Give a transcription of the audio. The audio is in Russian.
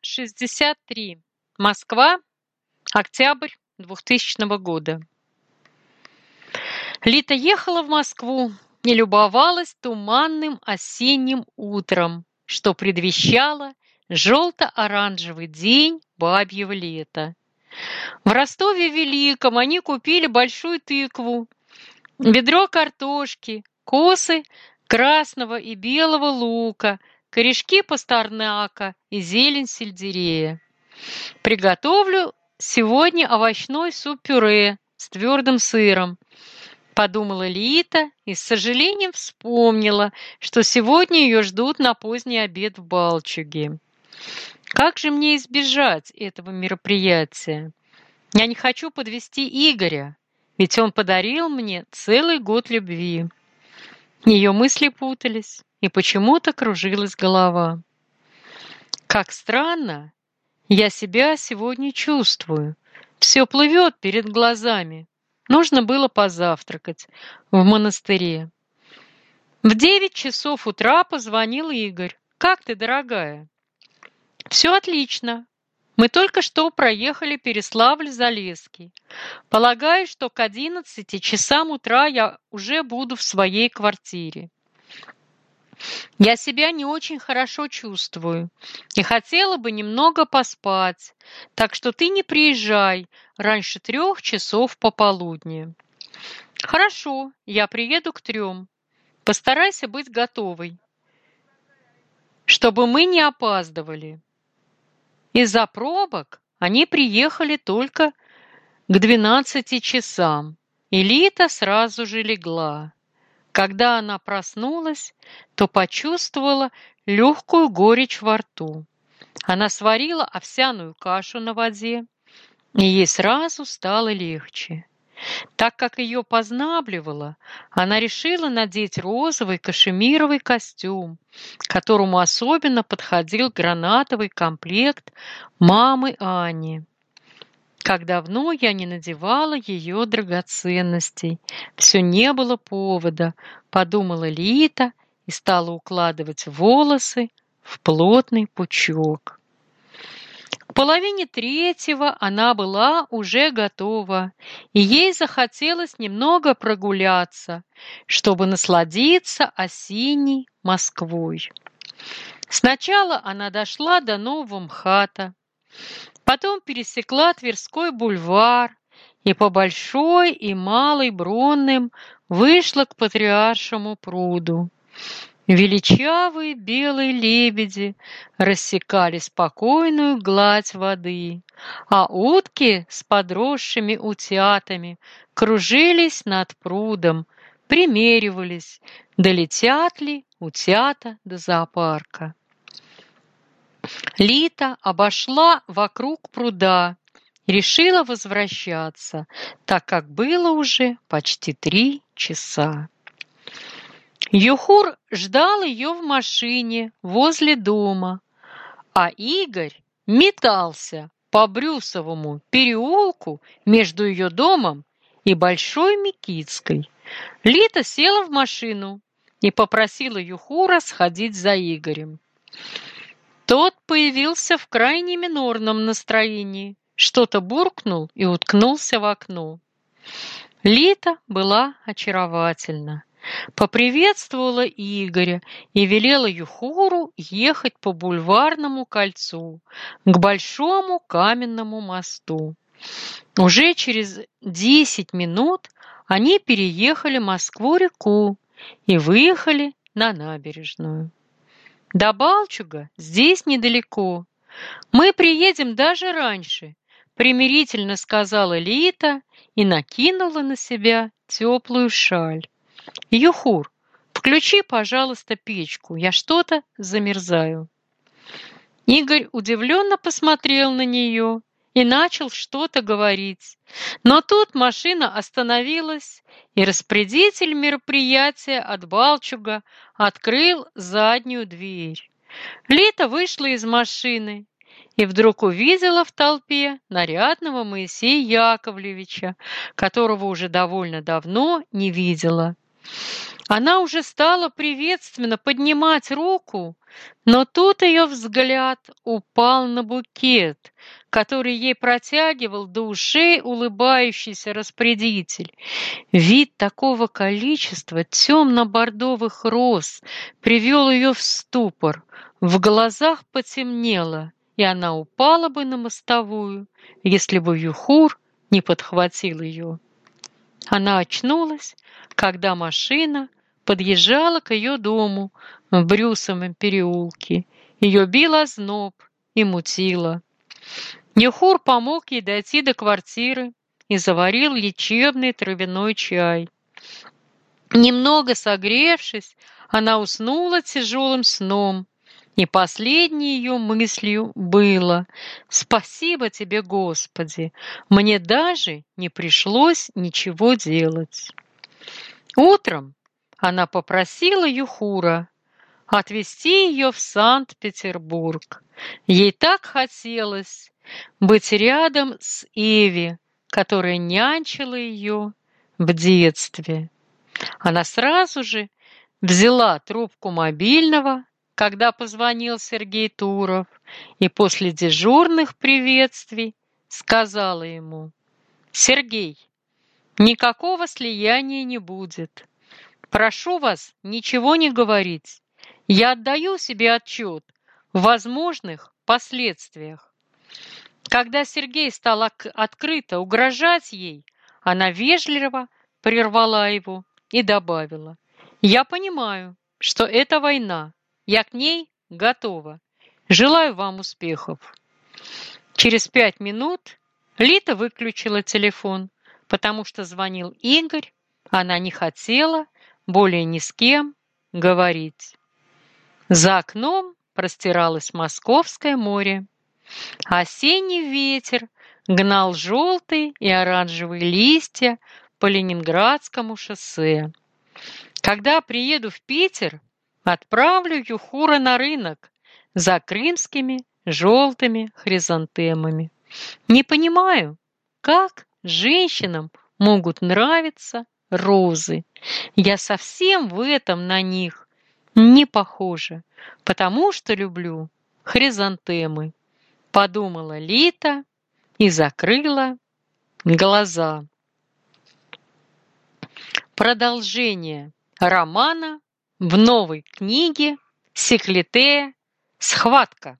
63. Москва. Октябрь 2000 года. Лита ехала в Москву и любовалась туманным осенним утром, что предвещало желто-оранжевый день бабьего лета. В Ростове-Великом они купили большую тыкву, ведро картошки, косы красного и белого лука, корешки пастернака и зелень сельдерея. Приготовлю сегодня овощной суп-пюре с твердым сыром, подумала Лита и с сожалением вспомнила, что сегодня ее ждут на поздний обед в Балчуге. Как же мне избежать этого мероприятия? Я не хочу подвести Игоря, ведь он подарил мне целый год любви. Ее мысли путались, и почему-то кружилась голова. Как странно, я себя сегодня чувствую. Все плывет перед глазами. Нужно было позавтракать в монастыре. В девять часов утра позвонил Игорь. «Как ты, дорогая?» «Все отлично. Мы только что проехали Переславль-Залесский. Полагаю, что к одиннадцати часам утра я уже буду в своей квартире. Я себя не очень хорошо чувствую и хотела бы немного поспать, так что ты не приезжай раньше трех часов пополудни. Хорошо, я приеду к трем. Постарайся быть готовой, чтобы мы не опаздывали. Из-за пробок они приехали только к двенадцати часам, и Лита сразу же легла. Когда она проснулась, то почувствовала легкую горечь во рту. Она сварила овсяную кашу на воде, и ей сразу стало легче. Так как ее познабливало, она решила надеть розовый кашемировый костюм, которому особенно подходил гранатовый комплект мамы Ани. Как давно я не надевала ее драгоценностей. Все не было повода, подумала Лита и стала укладывать волосы в плотный пучок. Половине третьего она была уже готова, и ей захотелось немного прогуляться, чтобы насладиться осенней Москвой. Сначала она дошла до Нового МХАТа, потом пересекла Тверской бульвар и по Большой и Малой Бронным вышла к Патриаршему пруду. Величавые белые лебеди рассекали спокойную гладь воды, а утки с подросшими утятами кружились над прудом, примеривались, долетят ли утята до зоопарка. Лита обошла вокруг пруда решила возвращаться, так как было уже почти три часа. Юхур ждал ее в машине возле дома, а Игорь метался по Брюсовому переулку между ее домом и Большой Микитской. Лита села в машину и попросила Юхура сходить за Игорем. Тот появился в крайне минорном настроении, что-то буркнул и уткнулся в окно. Лита была очаровательна поприветствовала Игоря и велела Юхуру ехать по бульварному кольцу к большому каменному мосту. Уже через десять минут они переехали Москву-реку и выехали на набережную. До Балчуга здесь недалеко. Мы приедем даже раньше, примирительно сказала Лита и накинула на себя теплую шаль. Юхур, включи, пожалуйста, печку, я что-то замерзаю. Игорь удивленно посмотрел на нее и начал что-то говорить. Но тут машина остановилась, и распорядитель мероприятия от Балчуга открыл заднюю дверь. Лита вышла из машины и вдруг увидела в толпе нарядного Моисея Яковлевича, которого уже довольно давно не видела. Она уже стала приветственно поднимать руку, но тут ее взгляд упал на букет, который ей протягивал до ушей улыбающийся распорядитель. Вид такого количества темно-бордовых роз привел ее в ступор. В глазах потемнело, и она упала бы на мостовую, если бы Юхур не подхватил ее. Она очнулась, когда машина подъезжала к ее дому в Брюсовом переулке. Ее бил озноб и мутило. Нехур помог ей дойти до квартиры и заварил лечебный травяной чай. Немного согревшись, она уснула тяжелым сном, и последней ее мыслью было «Спасибо тебе, Господи! Мне даже не пришлось ничего делать». Утром она попросила Юхура отвезти ее в Санкт-Петербург. Ей так хотелось быть рядом с Эви, которая нянчила ее в детстве. Она сразу же взяла трубку мобильного, когда позвонил Сергей Туров, и после дежурных приветствий сказала ему, «Сергей, никакого слияния не будет. Прошу вас ничего не говорить. Я отдаю себе отчет в возможных последствиях. Когда Сергей стал открыто угрожать ей, она вежливо прервала его и добавила, «Я понимаю, что это война. Я к ней готова. Желаю вам успехов». Через пять минут Лита выключила телефон, потому что звонил Игорь, она не хотела более ни с кем говорить. За окном простиралось Московское море. Осенний ветер гнал желтые и оранжевые листья по Ленинградскому шоссе. Когда приеду в Питер, отправлю Юхура на рынок за крымскими желтыми хризантемами. Не понимаю, как женщинам могут нравиться розы. Я совсем в этом на них не похожа, потому что люблю хризантемы, подумала Лита и закрыла глаза. Продолжение романа в новой книге Секлитея «Схватка».